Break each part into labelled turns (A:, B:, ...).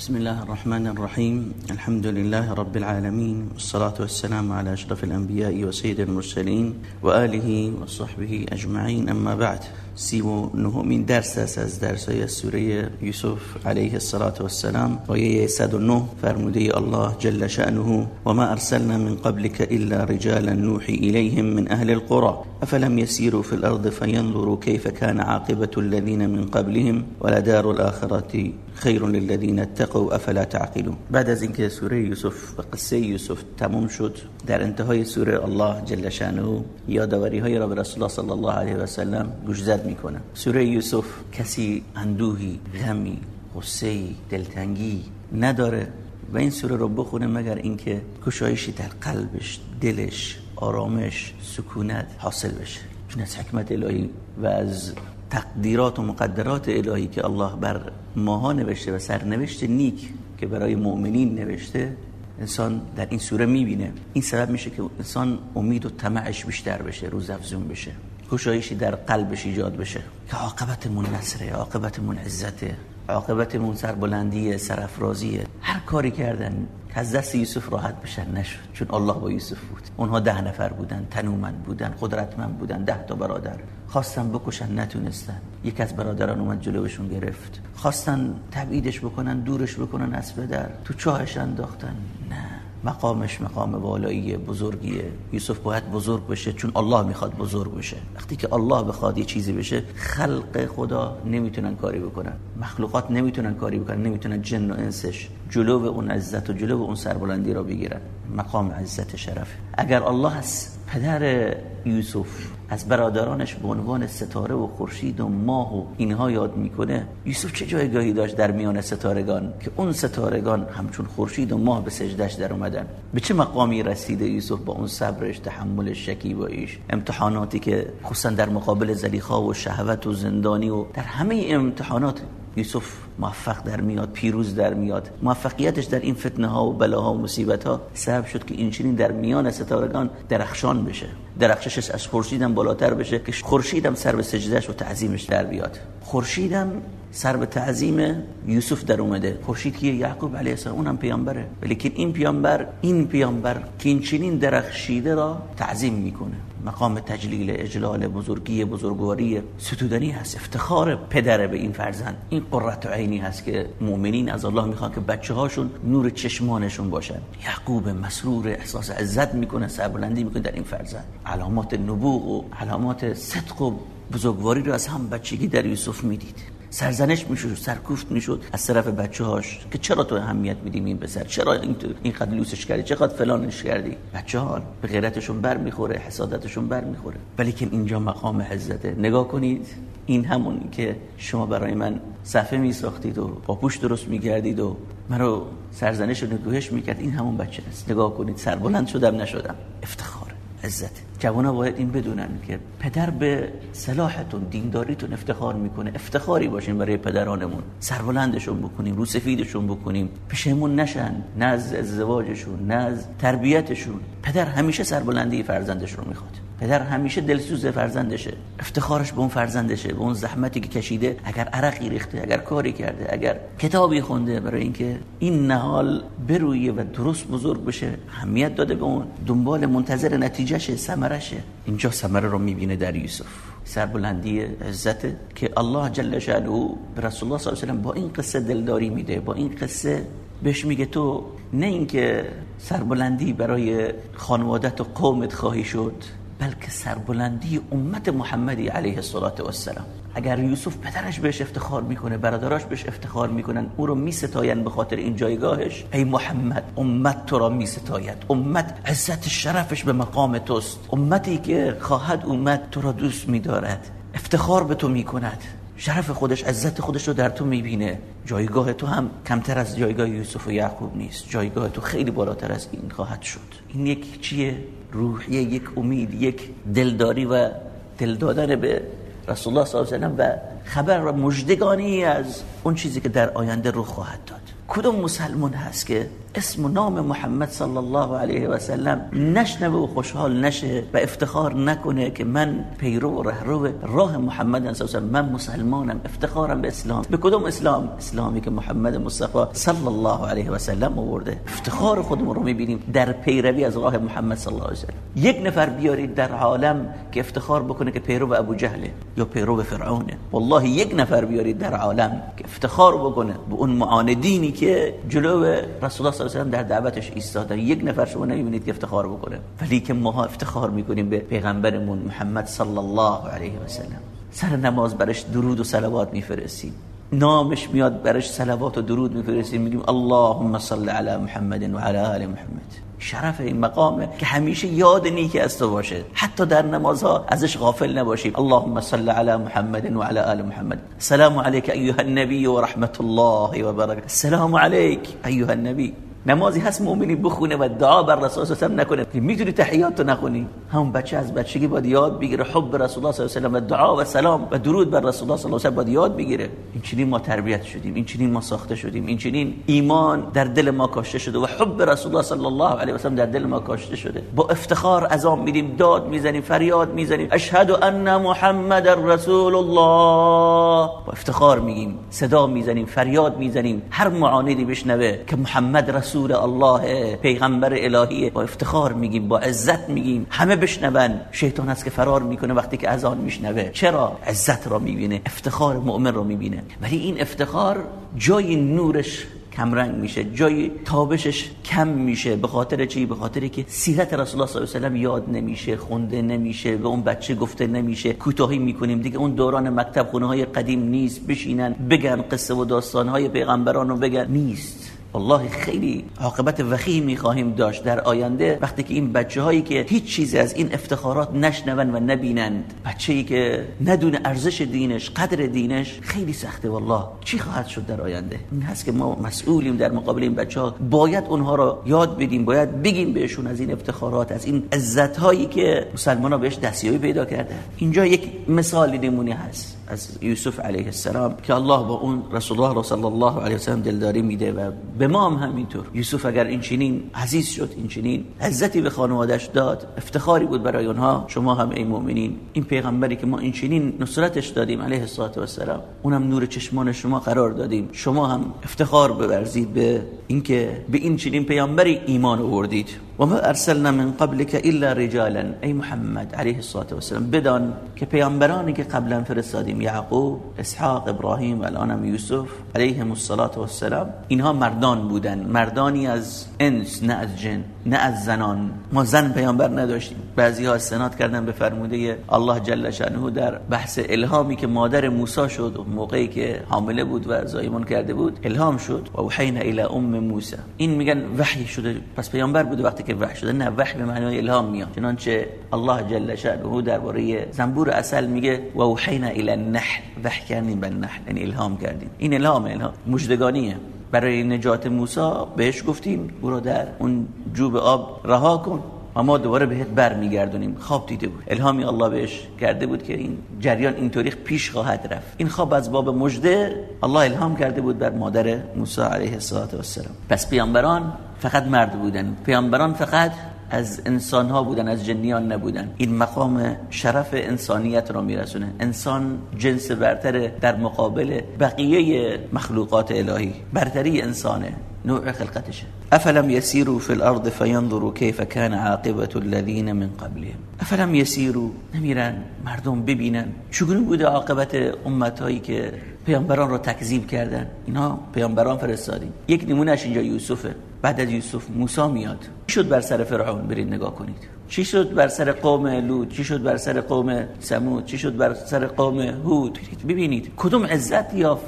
A: بسم الله الرحمن الرحيم الحمد لله رب العالمين والصلاة والسلام على أشرف الأنبياء وسيد المرسلين وآله وصحبه أجمعين أما بعد سی و نهمین درس است از درسای سوره یوسف علیه والسلام. آیه 109 فرموده الله جل شأنه وما أرسلنا من قبلك إلا رجالا نوحي إليهم من أهل القرى. أفلم يسيروا في الأرض فينظروا كيف كان عاقبة الذين من قبلهم ولدار الآخرة خير للذين اتقوا. أفلا تعقلون. بعد از اینکه سوره یوسف و قصه یوسف تموم شد در انتهای سوره الله جل شأنه یادآوری های رسول الله صلی الله علیه و سلم گوشزد می‌کنه سوره یوسف کسی اندوهی غمی غصه دلتنگی نداره و این سوره رو بخونه مگر اینکه گشایشی در قلبش دلش آرامش سکونت حاصل بشه. چون از حکمت الهی و از تقدیرات و مقدرات الهی که الله بر ماها نوشته و سرنوشت نیک که برای مؤمنین نوشته انسان در این سوره می‌بینه. این سبب میشه که انسان امید و طمعش بیشتر بشه روز افزون بشه. گشایشی در قلبش ایجاد بشه. که عاقبتمون نصره عاقبتمون عزته عاقبتمون سربلندیه سرافرازیه. هر کاری کردن که از دست یوسف راحت بشن نشد. چون الله با یوسف بود. اونها ده نفر بودن تنومند بودن قدرتمند بودن ده تا برادر. خواستن بکشن نتونستن. یک از برادران اومد جلوشون گرفت. خواستن تبعیدش بکنن دورش بکنن از پدر تو چاهش انداختن. نه. مقامش مقام والایی بزرگیه. یوسف باید بزرگ بشه چون الله می‌خواد بزرگ بشه. وقتی که الله بخواد یه چیزی بشه خلق خدا نمی‌تونن کاری بکنن. مخلوقات نمی‌تونن کاری بکنن نمی‌تونن جن و انسش جلو اون عزت و جلو اون سربلندی را بگیرن. مقام عزت شرف. اگر الله از پدر یوسف از برادرانش به عنوان ستاره و خورشید و ماه و اینها یاد می‌کنه. یوسف چه جایگاهی داشت در میان ستارگان که اون ستارگان همچون خورشید و ماه به سجدش در اومدن؟ به چه مقامی رسیده یوسف با اون صبرش تحملش شکیباییش؟ امتحاناتی که خصوصا در مقابل زلیخا و شهوت و زندانی و در همه امتحانات یوسف موفق در میاد پیروز در میاد. موفقیتش در این فتنه ها و بلاها و مصیبت ها سبب شد که این چنین در میان ستارگان درخشان بشه. درخشش از خورشیدم بالاتر بشه که خورشیدم سر به سجدهش و تعظیمش در بیاد. خورشیدم سر به تعظیم یوسف در اومده. خورشید که یعقوب علیه السلام اونم پیامبره. ولی این پیامبر این پیامبر که این چنین درخشیده را تعظیم می‌کنه. مقام تجلیل اجلال بزرگی بزرگواری ستودنی هست. افتخار پدر به این فرزند. این قررت عینی هست که مؤمنین از الله می‌خوان که بچه هاشون نور چشمانشون باشن. یعقوب مسرور احساس عزت می‌کنه سربلندی می‌کنه در این فرزند. علامات نبوغ و علامات صدق و بزرگواری رو از هم بچگی در یوسف می‌دید. سرزنش می‌شد سرکوفت می‌شد از طرف بچه هاش که چرا تو اهمیت میدیم این پسر؟ چرا این اینقدر لوسش کردی؟ چقدر فلانش کردی؟ بچه ها به غیرتشون بر می‌خوره حسادتشون بر می‌خوره ولی که اینجا مقام عزته نگاه کنید این همون که شما برای من صفحه میساختید و پاپوش درست میگردید و مرا سرزنش و نگوهش می‌کرد این همون بچه است. نگاه کنید سربلند شدم نشدم. افتخار عزت جوانا باید این بدونن که پدر به صلاحتون دینداریتون افتخار می‌کنه. افتخاری باشین برای پدرانمون. سربلندشون بکنیم رو سفیدشون بکنیم. پشیمون نشن نه از ازدواجشون نه از تربیتشون. پدر همیشه سربلندی فرزندش رو می‌خواد. پدر همیشه دلسوز فرزندشه. افتخارش به اون فرزندشه به اون زحمتی که کشیده. اگر عرقی ریخته اگر کاری کرده اگر کتابی خونده برای اینکه این نهال برویه و درست بزرگ بشه اهمیت داده به اون. دنبال منتظر نتیجهشه. ثمرشه اینجا ثمره رو می‌بینه در یوسف. سربلندی عزت که الله جل شانه به رسول الله صلی الله علیه و با این قصه دلداری میده با این قصه بهش میگه تو نه اینکه سربلندی برای خانوادت و قومت خواهی شد بلکه سربلندی امت محمدی علیه الصلاة والسلام. اگر یوسف پدرش بهش افتخار می‌کنه برادراش بهش افتخار می‌کنن او رو میستاین به خاطر این جایگاهش ای محمد امت تو را میستاید. امت عزت شرفش به مقام توست. امتی که خواهد امت تو را دوست میدارد. افتخار به تو می‌کند. شرف خودش عزت خودش رو در تو می‌بینه. جایگاه تو هم کمتر از جایگاه یوسف و یعقوب نیست. جایگاه تو خیلی بالاتر از این خواهد شد. این یک چیه؟ روحیه یک امید یک دلداری و دل دادن به رسول الله صلی الله علیه و و خبر و مجدگانی از اون چیزی که در آینده رو خواهد داد. کدوم مسلمان هست که اسم و نام محمد صلی الله علیه و سلم نشنوه و خوشحال نشه و افتخار نکنه که من پیرو و رهرو راه محمد صلی الله من مسلمانم افتخارم به اسلام. به کدوم اسلام؟ اسلامی که محمد مصطفی صلی الله علیه و سلم آورده. افتخار خودمون رو می‌بینیم در پیروی از راه محمد صلی الله علیه و سلم. یک نفر بیارید در عالم که افتخار بکنه که پیرو ابو جهله یا پیرو فرعونه. والله یک نفر بیارید در عالم که افتخار بکنه به اون معاندینی که جلو رسول صلی الله علیه و در دعوتش ایستادن. یک نفر شما نمی‌بینید که افتخار بکنه. ولی که ما افتخار می‌کنیم به پیغمبرمون محمد صلی الله علیه و سلم. سر نماز برش درود و صلوات میفرستیم. نامش میاد برش صلوات و درود میفرستیم. میگیم اللهم صل علی محمد و علی آل محمد. شرف این مقامه که همیشه یاد نیکی از تو باشه. حتی در نمازها ازش غافل نباشیم. اللهم صل علی محمد و علی آل محمد. سلام علیک ایها النبی و رحمت الله و برکاته. سلام علیک ایها النبی. نمازی هست مؤمنی بخونه و دعا بر رسول الله صلی نکنه. می‌تونی تحیات تو نخونی همون بچه از بچگی باید یاد بگیره. حب رسول الله صلی الله علیه و دعا و سلام و درود بر رسول الله صلی الله علیه و باید یاد بگیره. این چنین ما تربیت شدیم. این چنین ما ساخته شدیم. این چنین ایمان در دل ما کاشته شده و حب رسول الله صلی الله علیه و در دل ما کاشته شده. با افتخار از آن میدیم داد می‌زنیم. فریاد می‌زنیم. اشهد ان محمد رسول الله. با افتخار میگیم. صدا می‌زنیم. فریاد می‌زنیم. هر معاندی بشنوه که محمد رسول رسول الله پیغمبر الهی با افتخار میگیم با عزت میگیم. همه بشنون. شیطان است که فرار می‌کنه وقتی که اذان میشنوه. چرا؟ عزت را می‌بینه افتخار مؤمن را می‌بینه. ولی این افتخار جای نورش کمرنگ میشه جای تابشش کم میشه. به خاطر چی؟ به خاطر که سیرت رسول الله صلی الله علیه و یاد نمیشه خونده نمیشه به اون بچه گفته نمیشه. کوتاهی می‌کنیم. دیگه اون دوران مکتب خونه های قدیم نیست. بشینن بگن قصه و داستان های پیغمبران رو بگن. نیست. والله خیلی عاقبت وخیمی خواهیم داشت در آینده وقتی که این بچه هایی که هیچ چیزی از این افتخارات نشنون و نبینند بچه ای که ندونه ارزش دینش قدر دینش خیلی سخته والله. چی خواهد شد در آینده؟ این هست که ما مسئولیم در مقابل این بچه ها باید اونها را یاد بدیم باید بگیم بهشون از این افتخارات از این عزت هایی که مسلمان ها بهش دستیابی پیدا کرده اینجا یک مثال نمونه هست. از یوسف علیه السلام که الله با اون رسول الله صلی الله علیه و سلم دلداری میده و به ما هم همینطور. یوسف اگر این چنین عزیز شد این چنین عزتی به خانوادهش داد افتخاری بود برای اونها. شما هم ای مؤمنین این پیغمبری که ما این چنین نصرتش دادیم علیه السلام اونم نور چشمان شما قرار دادیم. شما هم افتخار بورزید به اینکه به این چنین پیامبری ایمان آوردید. و ما ارسلنا من قبلك الا رجالا ای محمد علیه الصلاه و السلام بدان که پیامبرانی که قبلا فرستادیم یعقوب اسحاق ابراهیم و الانم یوسف علیهم الصلاه و السلام اینها مردان بودن. مردانی از انس نه از جن. نه از زنان. ما زن پیامبر نداشتیم. بعضی ها استناد کردن به فرموده الله جل شانه در بحث الهامی که مادر موسی شد موقعی که حامله بود و زایمان کرده بود الهام شد. و اوحینا الی ام موسی. این میگن وحی شده. پس پیامبر بوده وقتی که وحی شده. نه وحی به معنای الهام میاد. چنانچه الله جل شانه درباره زنبور اصل میگه و اوحینا الی النحل. وحی کردیم به نحل یعنی الهام کردیم. این الهام الهام. مجدگانیه برای نجات موسی بهش گفتیم برو در اون جوب آب رها کن و ما دوباره بهت بر میگردونیم خواب دیده بود. الهامی الله بهش کرده بود که این جریان اینطوری پیش خواهد رفت. این خواب از باب مجده الله الهام کرده بود بر مادر موسی علیه السلام پس پیامبران فقط مرد بودن. پیامبران فقط از انسان ها بودن از جنیان نبودن. این مقام شرف انسانیت را میرسونه. انسان جنس برتر در مقابل بقیه مخلوقات الهی. برتری انسانه. نوع خلقتشه. افلم يسيروا في الارض فينظروا كيف كان عاقبه الذين من قبلهم. افلم يسيروا نمیرن. مردم ببینن. چگونه بوده عاقبت امتهایی که پیامبران رو تکذیب کردن؟ اینا پیامبران فرستادیم. یک نمونهش اینجا یوسفه. بعد از یوسف موسی میاد. چی شد بر سر فرعون؟ برید نگاه کنید. چی شد بر سر قوم لوط؟ چی شد بر سر قوم سمود چی شد بر سر قوم هود؟ ببینید. کدوم عزت یافت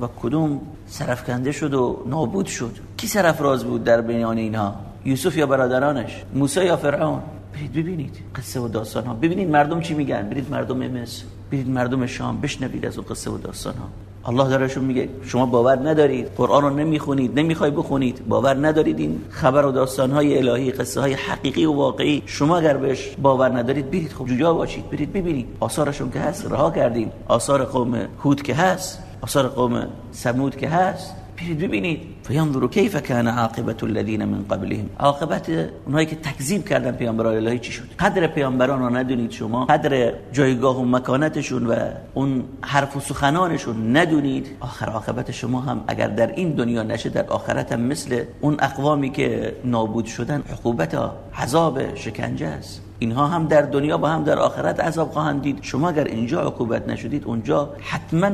A: و کدوم سرفکنده شد و نابود شد؟ کی سرفراز بود در بیان اینها؟ یوسف یا برادرانش؟ موسی یا فرعون؟ برید ببینید. قصه و داستان ها ببینید مردم چی میگن؟ برید مردم مصر. برید مردم شام بشنوید از اون قصه و داستان ها الله دارشون میگه شما باور ندارید. قرآن رو نمی‌خونید نمی‌خوای بخونید. باور ندارید این خبر و داستان های الهی قصه های حقیقی و واقعی. شما اگر بهش باور ندارید برید خب جوجا باشید برید ببینید. آثارشون که هست رها کردیم آثار قوم هود که هست آثار قوم سمود که هست. برید ببینید. فینظروا کیف کان عاقبت الذین من قبلهم؟ عاقبت اونایی که تکذیب کردن پیامبران الهی چی شد؟ قدر پیامبران رو ندونید شما؟ قدر جایگاه و مکانتشون و اون حرف و سخنانشون ندونید؟ آخر عاقبت شما هم اگر در این دنیا نشه در آخرت هم مثل اون اقوامی که نابود شدن عقوبت عذاب شکنجه است. اینها هم در دنیا با هم در آخرت عذاب خواهند دید. شما اگر اینجا عقوبت نشدید اونجا حتما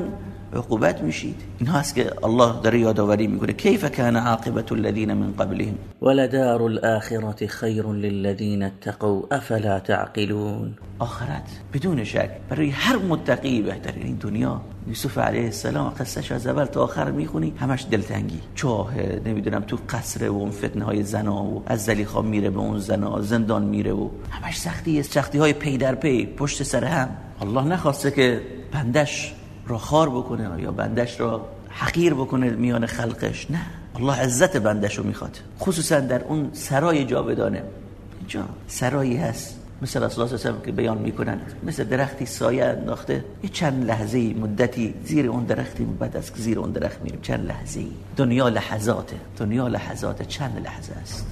A: عقوبت میشید. این هست که الله داره یادآوری می‌کنه. کیف کان عاقبت الذین من قبلهم؟
B: ولدار الآخرة خیر للذین اتقوا افلا تعقلون؟
A: آخرت بدون شک برای هر متقی بهتر این دنیا یوسف علیه السلام قصهش از اول تا آخر می‌خونی همش دلتنگی. چاه نمی‌دونم تو قصر و اون فتنه های زنا و از زلیخا میره به اون زنا زندان میره و همش سختی سختی های پی در پی پشت سر هم. الله نخواسته که بندش را خار بکنه یا بندش را حقیر بکنه میان خلقش. نه الله عزت بندش رو می‌خواد. خصوصا در اون سرای جاودانه. اینجا سرایی هست. مثل رسول الله صلی که بیان می‌کنن. مثل درختی سایه انداخته. یه چند لحظه مدتی زیر اون درختی بعد از زیر اون درخت میریم. چند لحظه دنیا لحظاته. دنیا لحظات چند لحظه است.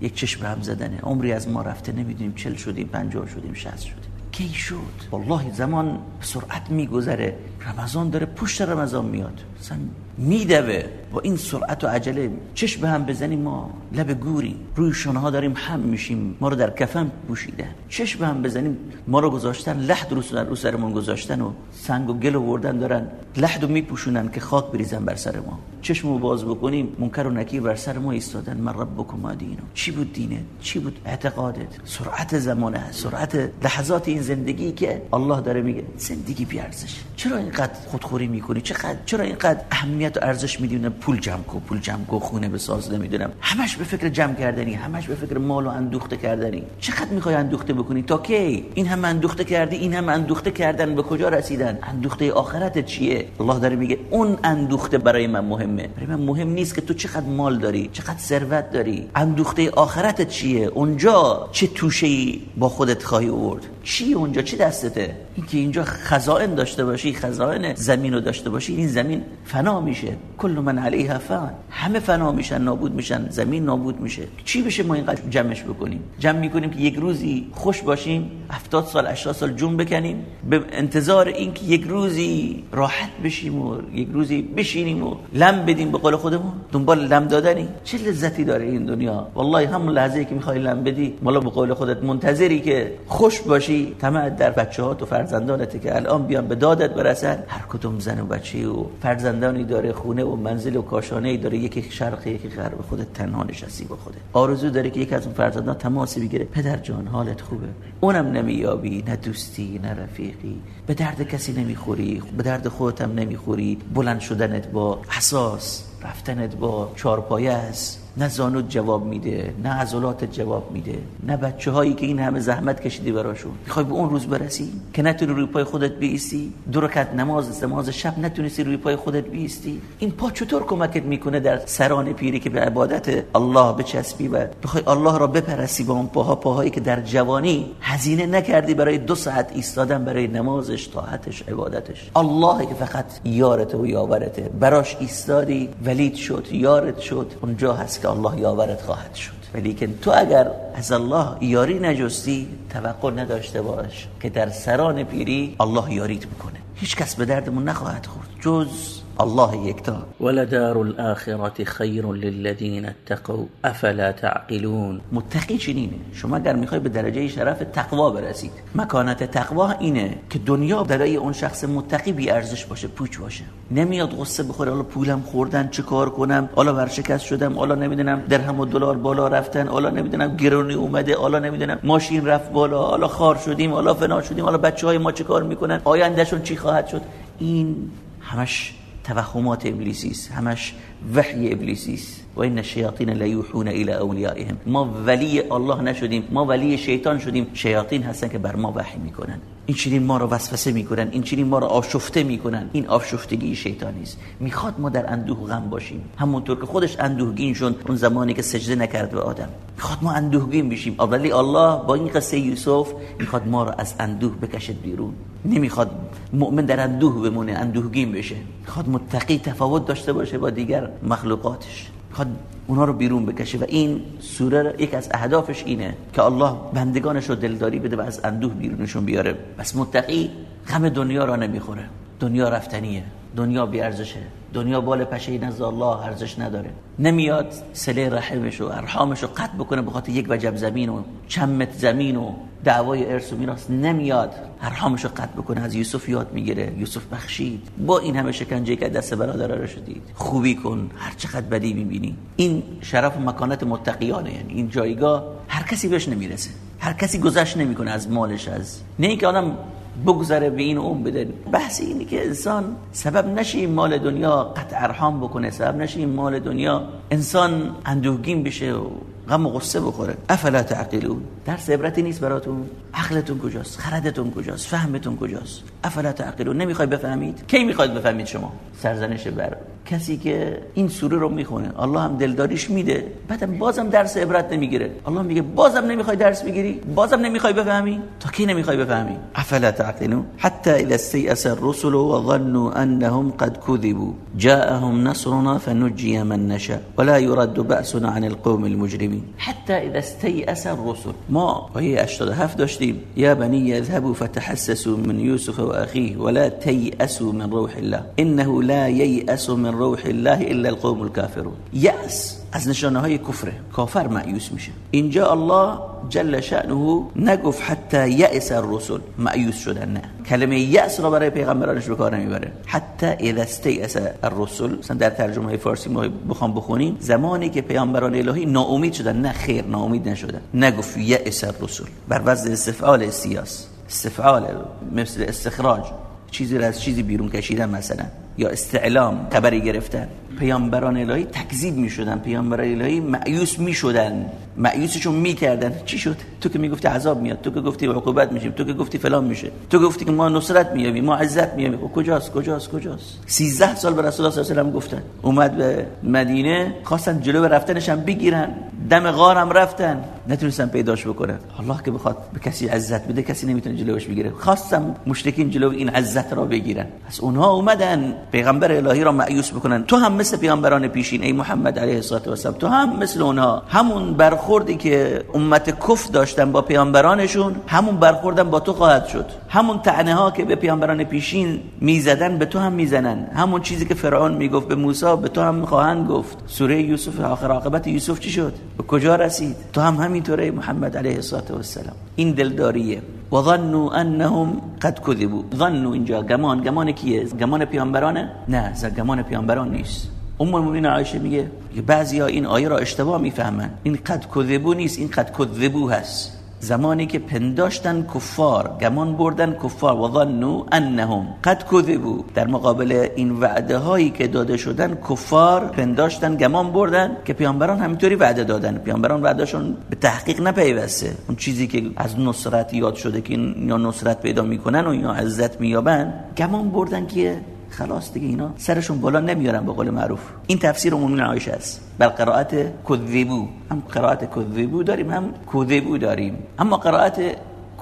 A: یک چشم هم زدنه. عمری از ما رفته. نمی‌دونیم چل شدیم پنجاه شدیم شهست شدیم. کی شد؟ والله زمان سرعت میگذره. رمضان داره پشت رمضان میاد. مثلا میدوه. با این سرعت و عجله چشم به هم بزنیم ما لب گوری. روی ها داریم هم میشیم ما رو در کفن پوشیدن چشم به هم بزنیم ما رو گذاشتن لحد رو سر سرمون گذاشتن و سنگ و گل وردن دارن. لحد رو میپوشونن که خاک بریزن بر سر ما. چشم رو باز بکنیم منکر و نکیر بر سر ما ایستادن. من ربکم دینو چی بود دینه چی بود اعتقادت؟ سرعت زمانه سرعت لحظات این زندگی که الله داره میگه زندگی بی ارزش چرا اینقدر خودخوری می‌کنی؟ چقدر چرا اینقدر اهمیت و ارزش میدی؟ پول جمع کو پول جمع کو خونه بساز نمی‌دونم. همش به فکر جمع کردنی همش به فکر مال و اندوخته کردنی. چقدر می‌خوای اندوخته بکنی؟ تا کی؟ این هم اندوخته کردی این هم اندوخته کردن به کجا رسیدن؟ اندوخته آخرت چیه؟ الله داره میگه اون اندوخته برای من مهمه. برای من مهم نیست که تو چقدر مال داری چقدر ثروت داری. اندوخته آخرت چیه؟ اونجا چه توشه با خودت خواهی آورد؟ چی اونجا؟ چی دستته؟ اینکه اینجا خزائن داشته باشی خزائن زمین رو داشته باشی این زمین فنا میشه. کل من علیها فان. همه فنا میشن نابود میشن زمین نابود میشه. چی بشه ما اینقدر جمعش بکنیم؟ جمع می‌کنیم که یک روزی خوش باشیم 70 سال 80 سال جون بکنیم به انتظار اینکه یک روزی راحت بشیم و یک روزی بشینیم و لم بدیم به قول خودمون. دنبال لم دادنی. چه لذتی داره این دنیا؟ والله همون لحظه که می‌خوای لم بدی مالا به قول خودت منتظری که خوش باشی طمع در بچه‌هات و فرزندانت که الان بیان به دادت برسن هر کدوم زن و بچه و فرزندانی داره خونه و منزل و کاشانه داره یکی شرق یکی غرب خودت تنها نشستی با خودت. آرزو داره که یکی از اون فرزندان تماسی بگیره. پدر جان حالت خوبه؟ اونم نمییابی نه دوستی نه رفیقی. به درد کسی نمی‌خوری به درد خودت هم نمی‌خوری. بلند شدنت با حساس رفتنت با چارپایه است. نه زانود جواب میده نه عضلات جواب میده نه بچه هایی که این همه زحمت کشیدی براشون. می‌خوای به اون روز برسی که نتونی روی پای خودت بیستی دو رکعت نماز نماز شب نتونستی روی پای خودت بیستی این پا چطور کمکت می‌کنه در سران پیری که به عبادت الله بچسبی و بخوای الله را بپرسی با اون پاها پاهایی که در جوانی هزینه نکردی برای دو ساعت ایستادن برای نمازش طاعتش عبادتش. الله که فقط یارت و یاورته. براش ایستادی ولید شد یارت شد. اونجا هست الله یاورت خواهد شد. ولیکن تو اگر از الله یاری نجستی توقع نداشته باش که در سران پیری الله یاریت بکنه هیچ کس به دردمون نخواهد خورد. جز الله یکتا.
B: ولدار الآخرة خیر للذین اتقوا افلا تعقلون.
A: متقی چنینه. شما اگر می‌خوای به درجه شرف تقوا برسید مکانت تقوا اینه که دنیا برای اون شخص متقی بی ارزش باشه پوچ باشه. نمیاد قصه بخوره حالا پولم خوردن چه کار کنم؟ حالا ورشکست شدم حالا نمی‌دونم درهم و دلار بالا رفتن حالا نمی‌دونم گرونی اومده حالا نمی‌دونم ماشین رفت بالا حالا خار شدیم حالا فنا شدیم حالا بچه های ما چه کار می‌کنن؟ آیندهشون چی خواهد شد؟ این همش توهمات ابلیسی است همش وحی ابلیسی است و این الشیاطین لا یوحون الی اولیائهم. ما ولی الله نشدیم ما ولی شیطان شدیم. شیاطین هستن که بر ما وحی می‌کنن. این چنین ما رو وسوسه می‌کنن این چنین ما رو آشفته می‌کنن. این آشفتگی شیطانی است. می‌خواد ما در اندوه غم باشیم. همونطور که خودش اندوهگین شد اون زمانی که سجده نکرد به آدم. می‌خواد ما اندوهگین بشیم. ولی الله با این قصه یوسف می‌خواد ما رو از اندوه بکشد بیرون. نمی‌خواد مؤمن در اندوه بمونه اندوهگین بشه. می‌خواد متقی تفاوت داشته باشه با دیگر مخلوقاتش. می‌خواد اونا رو بیرون بکشه و این سوره یک از اهدافش اینه که الله بندگانش رو دلداری بده و از اندوه بیرونشون بیاره. بس متقی غم دنیا را نمی‌خوره. دنیا رفتنیه. دنیا بی ارزشه. دنیا بال پشه نزد الله ارزش نداره. نمیاد سله رحمش و ارحامش رو قطع بکنه بخاطر یک وجب زمین و چمت زمین و دعوای ارث و میراث. نمیاد. ارحامش رو قطع بکنه. از یوسف یاد می‌گیره. یوسف بخشید. با این همه شکنجه که دست برادر شدید. خوبی کن. هر چقدر بدی می‌بینی. این شرف و مکانت متقیانه. یعنی این جایگاه هر کسی بهش نمی‌رسه. هر کسی گذشت نمی‌کنه از مالش از نه اینکه آدم بگذره به این اون بده. بحث اینه که انسان سبب نشه مال دنیا قطع ارحام بکنه سبب نشه این مال دنیا انسان اندوهگین بشه و غم و غصه بخوره. افلا تعقلون؟ درس عبرتی نیست براتون. عقلتون کجاست؟ خردتون کجاست؟ فهمتون کجاست؟ افلا تعقلون؟ نمی‌خوای بفهمید؟ کی می‌خواید بفهمید شما؟ سرزنش بر. کسی که این سوره رو می‌خونه. الله هم دلداریش میده. بعدم بازم درس عبرت نمی‌گیره. الله میگه بازم نمی‌خوای درس بگیری. بازم نمی‌خوای بفهمی. تا کی نمی‌خوای بفهمی؟ افلا تعقلون؟ حتى اذا استيأس الرسل وظنوا انهم قد كذبوا جاءهم نصرنا فنجي من نشاء. ولا يرد بأسنا عن القوم المجرمين المؤمنين حتى إذا استيأس الرسل. ما وهي 87 داشتیم یا يا بني اذهبوا فتحسسوا من يوسف وأخيه ولا تيأسوا من روح الله. إنه لا ييأس من روح الله إلا القوم الكافرون. یأس از نشانه های کفره. کافر معیوس میشه. اینجا الله جل شأنه نگفت حتی یأس الرسل. معیوس شدن نه. کلمه یأس را برای پیغمبرانش به کار نمی‌بره. حتی اذا استیأس الرسل. مثلا در ترجمه فارسی ما بخوام بخونیم. زمانی که پیغمبران الهی ناامید شدن. نه خیر ناامید نشدن. نگفت یأس الرسل. بر وزن استفعال سیاس. استفعال مثل استخراج. چیزی را از چیزی بیرون کشیدن مثلا. یا استعلام خبری گرفتن. پیامبران الهی تکذیب می‌شدن پیامبران الهی معیوس می‌شدن. معیوسشون می‌کردن. چی شد؟ تو که می‌گفتی عذاب میاد تو که گفتی عقوبت میشیم تو که گفتی فلان میشه تو گفتی که ما نصرت مییابیم ما عزت مییابیم. خب کجاست؟ کجاست؟ کجاست؟ 13 سال به رسول الله صلی الله علیه و گفتن. اومد به مدینه خواستن جلو رفتنش هم بگیرن. دم غارم رفتن. نتونستن پیداش بکنن. الله که بخواد به کسی عزت بده کسی نمی‌تونه جلوش بگیره. خواستم مشرکین جلو این عزت را بگیرن. پس اونها اومدن پیغمبر الهی را معیوس بکنن. تو هم پیامبران پیشین ای محمد علیه السلام تو هم مثل اونها. همون برخوردی که امت کف داشتن با پیامبرانشون همون برخوردن با تو خواهد شد. همون طعنه ها که به پیامبران پیشین می‌زدن به تو هم می‌زنن. همون چیزی که فرعون می‌گفت به موسی به تو هم خواهند گفت. سوره یوسف آخر عاقبت یوسف چی شد؟ به کجا رسید؟ تو هم همینطوره محمد علیه الصلاه و السلام این دلداریه. و ظنوا انهم قد كذبوا ظنوا اینجا گمان. گمان کیه؟ گمان پیامبرانه؟ نه گمان پیامبران نیست. ام المؤمنین عایشه میگه که بعضیا این آیه را اشتباه می‌فهمن. این قد کذبو نیست این قد کذبو هست. زمانی که پنداشتن کفار گمان بردن کفار و ظنوا انهم قد کذبوا در مقابل این وعده هایی که داده شدن کفار پنداشتن گمان بردن که پیامبران همینطوری وعده دادن. پیامبران وعدهشون به تحقیق نپیوسته. اون چیزی که از نصرت یاد شده که یا نصرت پیدا می‌کنن و یا عزت مییابن گمان بردن که خلاص دیگه اینا سرشون بالا نمیارن به قول معروف. این تفسیر عمومی عایشه است. بل قرائت کذبو. هم قرائت کذبو داریم هم کذبو داریم. اما قرائت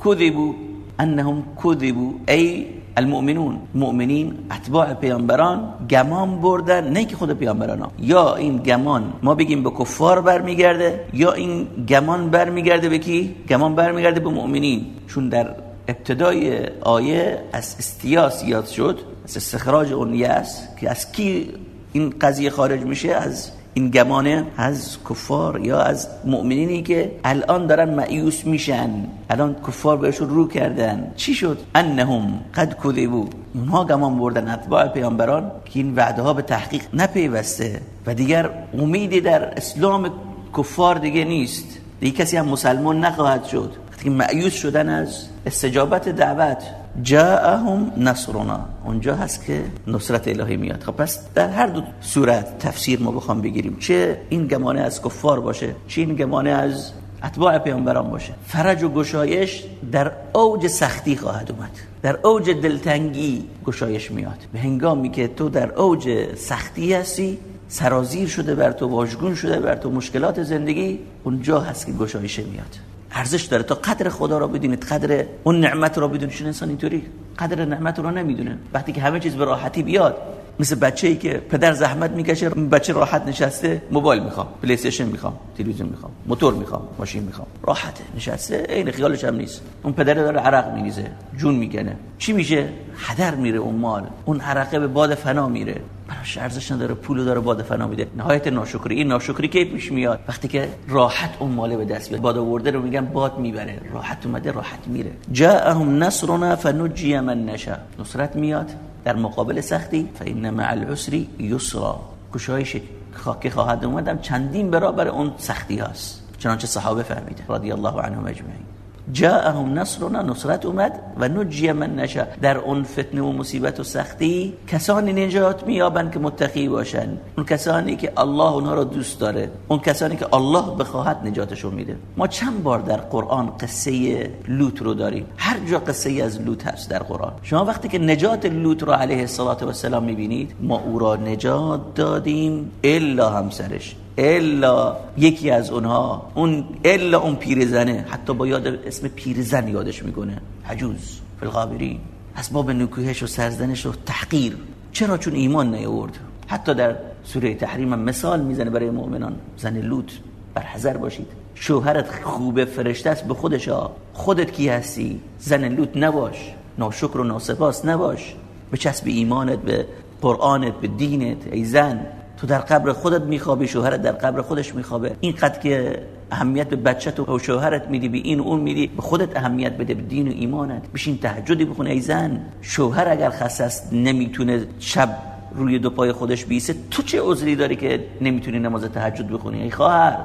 A: کذبو انهم کذبو ای المؤمنون. مؤمنین اتباع پیامبران گمان بردن نه که خود پیامبران ها. یا این گمان ما بگیم به کفار برمیگرده یا این گمان برمیگرده به کی؟ گمان برمیگرده به مؤمنین. چون در ابتدای آیه از استیاس یاد شد از استخراج اون یأس که از کی این قضیه خارج میشه؟ از این گمانه از کفار یا از مؤمنینی که الان دارن معیوس میشن الان کفار بهشون رو کردن. چی شد؟ انهم قد کذبوا. اونها گمان بردن اتباع پیامبران که این وعده ها به تحقیق نپیوسته و دیگر امیدی در اسلام کفار دیگه نیست. دیگه کسی هم مسلمان نخواهد شد. وقتی معیوس شدن از استجابت دعوت جاءهم نصرنا. اونجا هست که نصرت الهی میاد. خب پس در هر دو صورت تفسیر ما بخوام بگیریم. چه این گمانه از کفار باشه چه این گمانه از اتباع پیامبران باشه. فرج و گشایش در اوج سختی خواهد اومد. در اوج دلتنگی گشایش میاد. به هنگامی که تو در اوج سختی هستی سرازیر شده بر تو واژگون شده بر تو مشکلات زندگی اونجا هست که گشایش میاد. ارزش داره. تا قدر خدا را بدونید قدر اون نعمت را بدونید. چون انسان اینطوری قدر نعمت رو نمی‌دونه. وقتی که همه چیز به راحتی بیاد مثل بچه‌ای که پدر زحمت می‌کشه بچه راحت نشسته موبایل می‌خوام پلی استیشن می‌خوام تلویزیون می‌خوام موتور می‌خوام ماشین می‌خوام. راحته نشسته عین خیالش هم نیست. اون پدر داره عرق میریزه جون می‌کنه. چی میشه؟ هدر میره اون مال. اون عرقه به باد فنا میره. براش ارزش نداره پولو داره باد فنا میده. نهایت ناشکری. این ناشکری کی پیش میاد؟ وقتی که راحت اون مال به دست بیاد. باد آورده رو میگن باد می‌بره. راحت اومده راحت میره. جاءهم نصرنا فنجی من نشا نصرت میاد. در مقابل سختی فإن مع العسر یسرا. گشایش خاکی خواهد اومدم چندین برابر اون سختی هاست. چنانچه صحابه فهمیده رضی الله عنهم اجمعین. جاءهم نصرنا نصرت اومد و نجی من نشا در اون فتنه و مصیبت و سختی کسانی نجات میابند که متقی باشن اون کسانی که الله اونها رو دوست داره اون کسانی که الله بخواهد نجاتشون میده. ما چند بار در قرآن قصه لوط رو داریم. هر جا قصه از لوط هست در قرآن. شما وقتی که نجات لوط رو علیه السلام می‌بینید ما او را نجات دادیم الا همسرش. الا یکی از اونها اون الا اون پیرزنه حتی با یاد اسم پیرزن یادش می‌کنه. حجوز فی الغابرین. اسباب نکوهش و سرزنش و تحقیر. چرا؟ چون ایمان نیورد حتی در سوره تحریم مثال می‌زنه برای مؤمنان. زن لوط برحذر باشید. شوهرت خوبه فرشته است به خودش خودت کی هستی؟ زن لوط نباش. ناشکر و ناسپاس نباش. به چسب ایمانت به قرآنت به دینت ای زن. تو در قبر خودت میخوابی شوهرت در قبر خودش میخوابه. اینقدر که اهمیت به بچه تو و شوهرت میدی به این اون میدی به خودت اهمیت بده به دین و ایمانت. بشین تهجدی بخونه ای زن. شوهر اگر خسته است نمی‌تونه شب روی دو پای خودش بیسه. تو چه عذری داری که نمی‌تونی نماز تهجد بخونی ای خواهر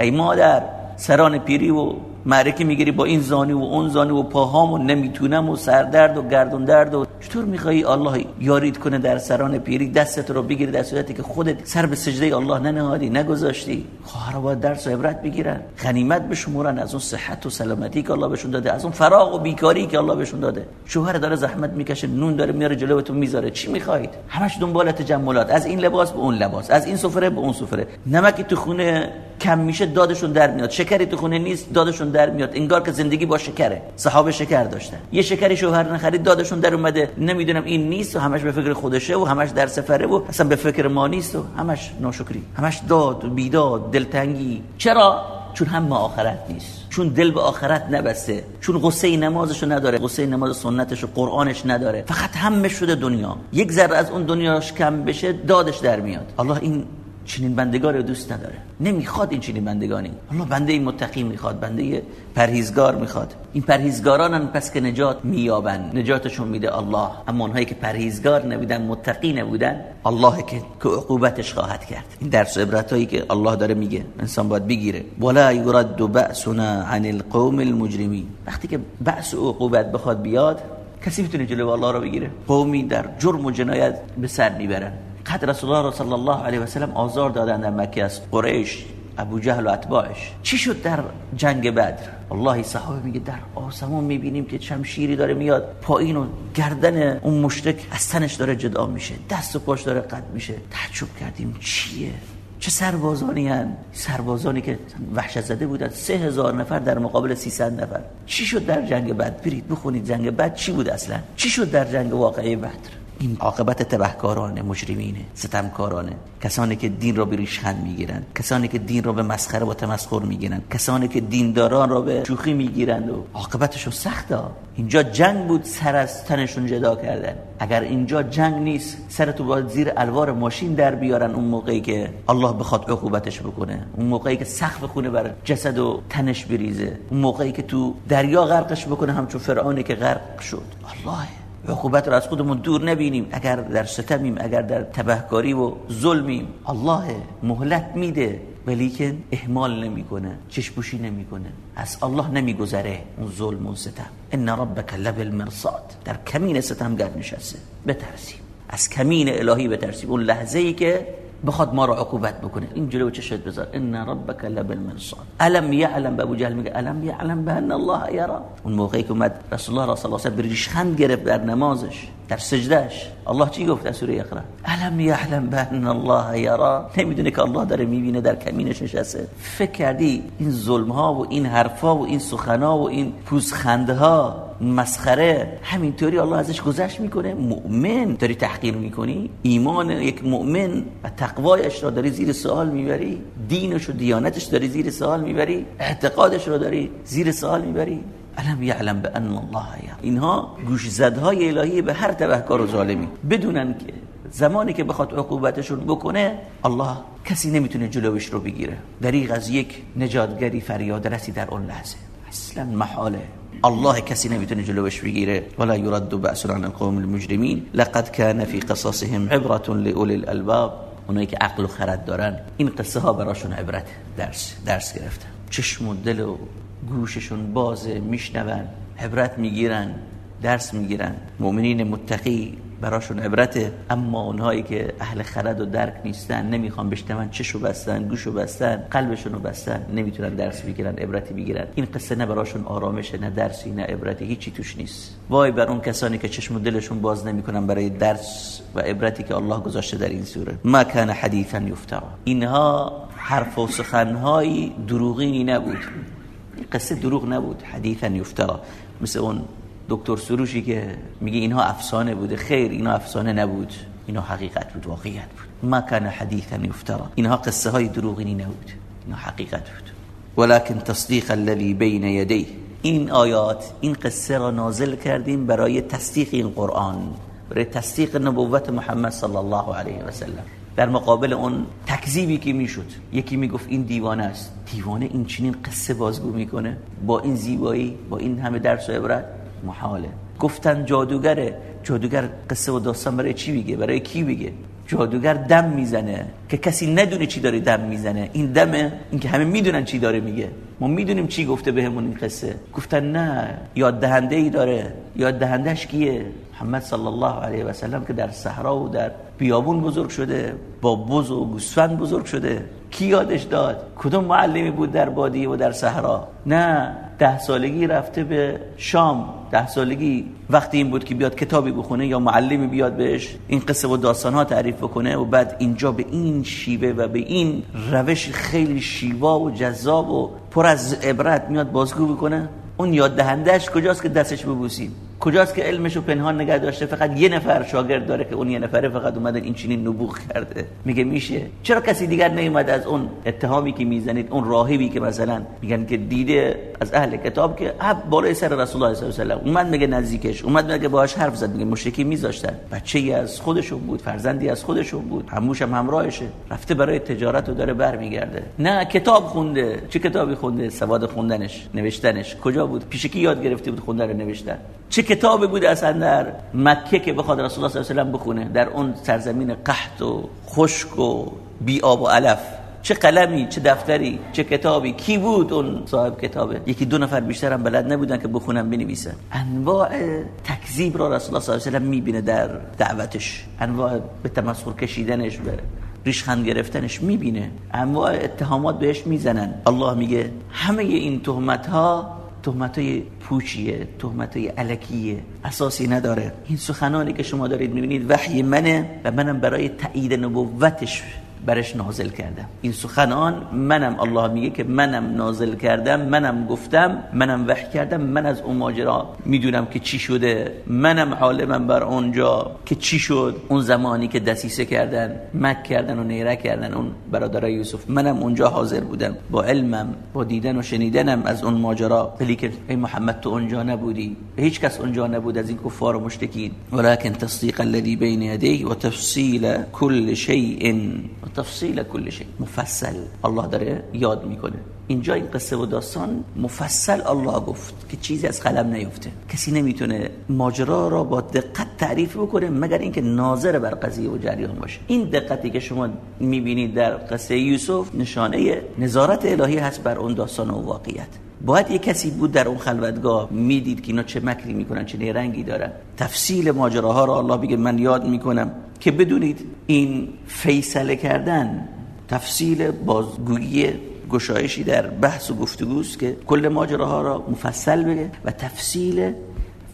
A: ای مادر؟ سران پیری و معرکه می‌گیری با این زانی و اون زانی و پاهام و نمی‌تونم و سردرد و گردون درد و چطور میخوایی الله یارید کنه در سران پیری؟ دستت رو بگیری در صورتی که خودت سر به سجده الله ننهادی نگذاشتی. خواهر باید درس و عبرت بگیرن. غنیمت بشمورن از اون صحت و سلامتی که الله بهشون داده از اون فراغ و بیکاری که الله بهشون داده. شوهر داره زحمت می‌کشه نون داره میاره جلوتون می‌ذاره. چی می‌خواید همش دنبال تجملات. از این لباس به اون لباس. از این سفره به اون سفره. نمکی تو خونه کم میشه دادشون در میاد. شکری تو خونه نیست دادشون در میاد. انگار که زندگی با شکره. صحابه شکر داشتن. یه شکری شوهر نخرید دادشون در اومده. نمی‌دونم این نیست و همش به فکر خودشه و همش در سفره و اصلا به فکر ما نیست و همش ناشکری. همش داد و بیداد دلتنگی. چرا؟ چون هم آخرت نیست. چون دل به آخرت نبسته. چون غصه نمازشو نداره. غصه نماز سنتش و قرآنش نداره. فقط همه شده دنیا. یک ذره از اون دنیاش کم بشه دادش در میاد. الله این چنین بندگان رو دوست نداره. نمی‌خواد این چنین بندگانی. الله بنده متقی می‌خواد بنده پرهیزگار می‌خواد. این پرهیزگارانن پس که نجات مییابن نجاتشون میده الله. اما اونهایی که پرهیزگار نبودن متقی نبودن الله که که عقوبتش خواهد کرد. این درس و عبرتایی که الله داره میگه. انسان باید بگیره. ولا يرد بأسنا عن القوم المجرمين. وقتی که بأس و عقوبت بخواد بیاد کسی می‌تونه جلو الله رو بگیره؟ قومی در جرم و جنایت به سر می‌برن. قد رسول الله صلی الله علیه و سلم آزار دادن در مکه از قریش ابو جهل و اتباعش. چی شد در جنگ بدر؟ والله صحابه میگه در آسمون می‌بینیم که شمشیری داره میاد. پایین و گردن اون مشرک از تنش داره جدا میشه. دست و پاش داره قطع میشه. تعجب کردیم. چیه؟ چه سربازانی هن؟ سربازانی که وحشت زده بودن. سه هزار نفر در مقابل 300 نفر. چی شد در جنگ بعد برید بخونید جنگ بعد چی بود اصلا؟ چی شد در جنگ واقعی بدر؟ این عاقبت تبهکارانه مجرمینه ستمکارانه. کسانی که دین را به ریشخند می‌گیرن کسانی که دین را به مسخره و تمسخر می‌گیرن کسانی که دینداران را به شوخی می‌گیرند و عاقبتشون سخته. اینجا جنگ بود سر از تنشون جدا کردن. اگر اینجا جنگ نیست سرتو باید زیر الوار ماشین در بیارن اون موقعی که الله بخواد عقوبتش بکنه. اون موقعی که سخت خونه بر جسد و تنش بریزه. اون موقعی که تو دریا غرقش بکنه همچون فرعونی که غرق شد. الله عقوبت رو از خودمون دور نبینیم. اگر در ستمیم اگر در تبهکاری و ظلمیم. الله مهلت میده ولی که اهمال نمی‌کنه چشپوشی نمی‌کنه. از الله نمیگذره اون ظلم و ستم. ان ربک لبالمرصاد. در کمین ستمگر نشسته. بترسیم. از کمین الهی بترسیم. اون لحظه ای که بخواد ما رو عقوبت بکنه. این جلو چشت بذار؟ ان ربک لبالمرصاد. الم یعلم به ابو جهل میگه الم یعلم به الله یرا اون موقعی که اومد رسول الله صلی الله علیه و آله ریشخند گرفت در نمازش. در سجدهش الله چی گفت در سوره اقرا الم یعلم به ان الله یرا نمی‌دونه که الله داره می‌بینه در کمینش نشسته فکر کردی این ظلم ها و این حرفا و این سخنا و این پوزخنده ها مسخره همینطوری الله ازش گذشت می‌کنه مؤمن داری تحقیر می‌کنی ایمان یک مؤمن و تقوایش را داری زیر سوال می‌بری دینش و دیانتش داری زیر سوال می‌بری اعتقادش را داری زیر سوال می‌بری الم یعلم به ان الله اینها گوش زدهای الهی به هر تبهکار و ظالمی. بدونن که زمانی که بخواد عقوبتشون بکنه الله کسی نمی‌تونه جلوش رو بگیره. دریغ از یک نجاتگری فریاد رسی در اون لحظه. اصلا محاله الله کسی نمی‌تونه جلوش بگیره. ولا يرد بأس عن القوم المجرمين لقد كان في قصصهم عبرة لأولي الالباب اونایی که عقل و خرد دارن این قصه ها براشون عبرت درس درس گرفتن. چشم و دل و گوششون بازه میشنون عبرت می‌گیرن درس می‌گیرن. مؤمنین متقی براشون عبرته اما اونهایی که اهل خرد و درک نیستن نمی‌خوان بشنون چشو بستن گوشو بستن قلبشون رو بستن نمی‌تونن درس بگیرن عبرتی بگیرن. این قصه نه براشون آرامشه نه درسی نه عبرتی هیچی توش نیست. وای بر اون کسانی که چشم و دلشون باز نمی‌کنن برای درس و عبرتی که الله گذاشته در این سوره. ما کان حدیثا یفترا اینها حرف و سخنهایی دروغینی نبود. قصه دروغ نبود. حدیثا یفترا مثل اون دکتر سروشی که میگه اینها افسانه بوده. خیر اینها افسانه نبود. اینها حقیقت بود واقعیت بود. ما کان حدیثا یفترا اینها قصه های دروغینی نبود. اینها حقیقت بود. ولكن تصدیق الذي بین یدیه این آیات این قصه را نازل کردیم برای تصدیق این قرآن. برای تصدیق نبوت محمد صلی الله علیه و سلم. در مقابل اون تکذیبی که می‌شد. یکی می‌گفت این دیوانه است. دیوانه این چنین قصه بازگو می‌کنه. با این زیبایی با این همه درس و عبرت محاله. گفتن جادوگره. جادوگر قصه و داستان برای چی میگه؟ برای کی میگه؟ جادوگر دم می‌زنه که کسی ندونه چی داره دم می‌زنه. این دمه این که همه می‌دونن چی داره میگه. ما می‌دونیم چی گفته بهمون این قصه. گفتن نه یاد دهنده ای داره. یاد دهندش کیه؟ محمد صلی الله علیه و سلم که در صحرا و در بیابون بزرگ شده با بز و گوسفند بزرگ شده. کی یادش داد؟ کدوم معلمی بود در بادیه و در صحرا؟ نه ده سالگی رفته به شام. ده سالگی وقتی این بود که بیاد کتابی بخونه یا معلمی بیاد بهش این قصه و داستان ها تعریف بکنه و بعد اینجا به این شیوه و به این روش خیلی شیوا و جذاب و پر از عبرت میاد بازگو بکنه اون یاد دهندش کجاست که دستش ببوسیم؟ کجاست که علمشو پنهان نگه داشته؟ فقط یه نفر شاگرد داره که اون یه نفره فقط اومده این چنین نبوغ کرده. میگه میشه. چرا کسی دیگر نیومد از اون اتهامی که می‌زنید اون راهبی که مثلا میگن که دیده از اهل کتاب که اب بالای سر رسول الله صلی الله علیه و آله اومد میگه نزدیکش اومد میگه باهاش حرف زد میگه مشرکی میذاشتن. بچه ای از خودشون بود فرزندی از خودشون بود هموش هم همراهشه. رفته برای تجارت و داره برمیگرده. نه کتاب خونده. چه کتابی خونده؟ سواد خوندنش نوشتنش. کجا بود؟ پیش کی یاد گرفته بود خوندن و نوشتن. چه کتابی بود اصلا در مکه که بخواد رسول الله صلی الله علیه و بخونه. در اون سرزمین قحط و خشک و بی آب و علف. چه قلمی چه دفتری چه کتابی. کی بود اون صاحب کتابه؟ یکی دو نفر بیشتر هم بلد نبودن که بخونن بنویسن. انواع تکذیب را رسول الله صلی الله علیه و می‌بینه در دعوتش. انواع به تمسخر کشیدنش به ریشخند گرفتنش می‌بینه. انواع اتهامات بهش می‌زنن. الله میگه همه این تهمت ها تهمت های پوچیه تهمت های علکیه اساسی نداره. این سخنانی که شما دارید می‌بینید وحی منه و منم برای تایید نبوتش برش نازل کردم. این سخنان منم الله میگه که منم نازل کردم منم گفتم منم وحی کردم من از اون ماجرا می‌دونم که چی شده. منم عالمم بر اونجا که چی شد. اون زمانی که دسیسه کردن مک کردن و نیره کردن اون برادر یوسف. منم اونجا حاضر بودم. با علمم با دیدن و شنیدنم از اون ماجرا. ولی که ای محمد تو اونجا نبودی. هیچ کس اونجا نبود از این کفار و مشرکین ولكن تصدیق الذي بین یدیه و تفصیل كل شیء. تفصیل کل شی. مفصل. الله داره یاد می‌کنه. اینجا این قصه و داستان مفصل الله گفت که چیزی از قلم نیفته. کسی نمی‌تونه ماجرا را با دقت تعریف بکنه مگر اینکه ناظر بر قضیه و جریان باشه. این دقتی که شما می‌بینید در قصه یوسف نشانه نظارت الهی هست بر اون داستان و واقعیت. باید یه کسی بود در اون خلوتگاه می‌دید که اینا چه مکری می‌کنن چه رنگی دارن. تفصیل ماجراها را الله بگه من یاد می‌کنم. که بدونید این فیصله کردن تفصیل بازگویی گشایشی در بحث و گفتگوست که کل ماجراها را مفصل بگه و تفصیل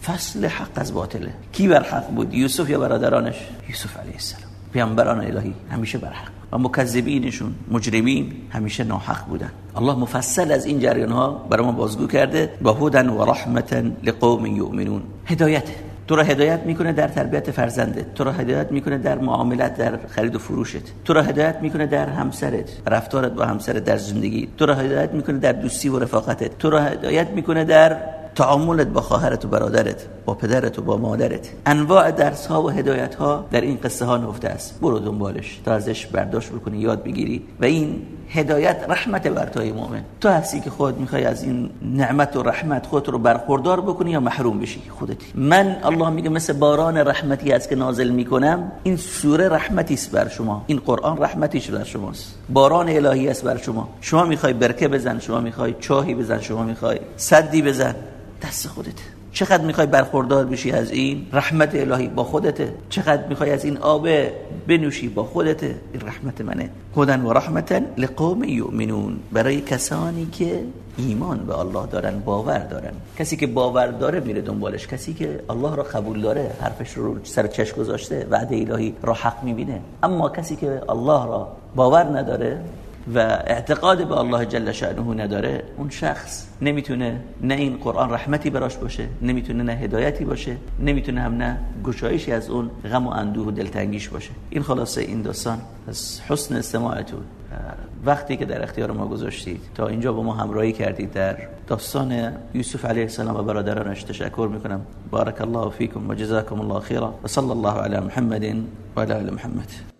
A: فصل حق از باطله. کی بر حق بود؟ یوسف یا برادرانش؟ یوسف علیه السلام. پیامبران الهی همیشه بر حق. و مکذبینشون مجرمین همیشه ناحق بودن. الله مفصل از این جریان ها برای ما بازگو کرده. و هدن و رحمتا لقوم یؤمنون. هدایت. تو را هدایت می‌کنه در تربیت فرزندت تو را هدایت می‌کنه در معاملت در خرید و فروشت تو را هدایت می‌کنه در همسرت رفتارت با همسرت در زندگی تو را هدایت می‌کنه در دوستی و رفاقتت تو را هدایت می‌کنه در تعاملت با خواهرت و برادرت با پدرت و با مادرت. انواع درس ها و هدایت ها در این قصه ها نفته است. برو دنبالش. تا ازش برداشت بکنی یاد بگیری. و این هدایت رحمت بر توی مؤمن. تو هستی که خود می‌خوای از این نعمت و رحمت خود رو برخوردار بکنی یا محروم بشی؟ خودتی من الله میگه مثل باران رحمتی است که نازل می‌کنم این سوره رحمتی است بر شما. این قرآن رحمتیش بر شماست. باران الهی است بر شما. شما می‌خوای برکه بزن شما می‌خوای چاهی بزن شما می‌خوای صدی بزن. دست خودت. چقدر می‌خوای برخوردار بشی از این رحمت الهی با خودته؟ چقدر می‌خوای از این آب بنوشی با خودته؟ این رحمت منه. هدن و رحمتا لقوم یؤمنون. برای کسانی که ایمان به الله دارن باور دارن. کسی که باور داره میره دنبالش. کسی که الله را قبول داره حرفش رو سر چشم گذاشته وعده الهی را حق می‌بینه. اما کسی که الله را باور نداره و اعتقاد به الله جل شأنه نداره اون شخص نمی‌تونه نه این قرآن رحمتی براش باشه نمی‌تونه نه هدایتی باشه نمی‌تونه هم نه گشایشی از اون غم و اندوه و دلتنگیش باشه. این خلاصه این داستان. از حسن استماعتون. وقتی که در اختیار ما گذاشتید تا اینجا با ما همراهی کردید در داستان یوسف علیه السلام و برادرانش تشکر می‌کنم. بارک الله فیکم و جزاکم الله خیرا. و صلی الله علی محمد و علی محمد.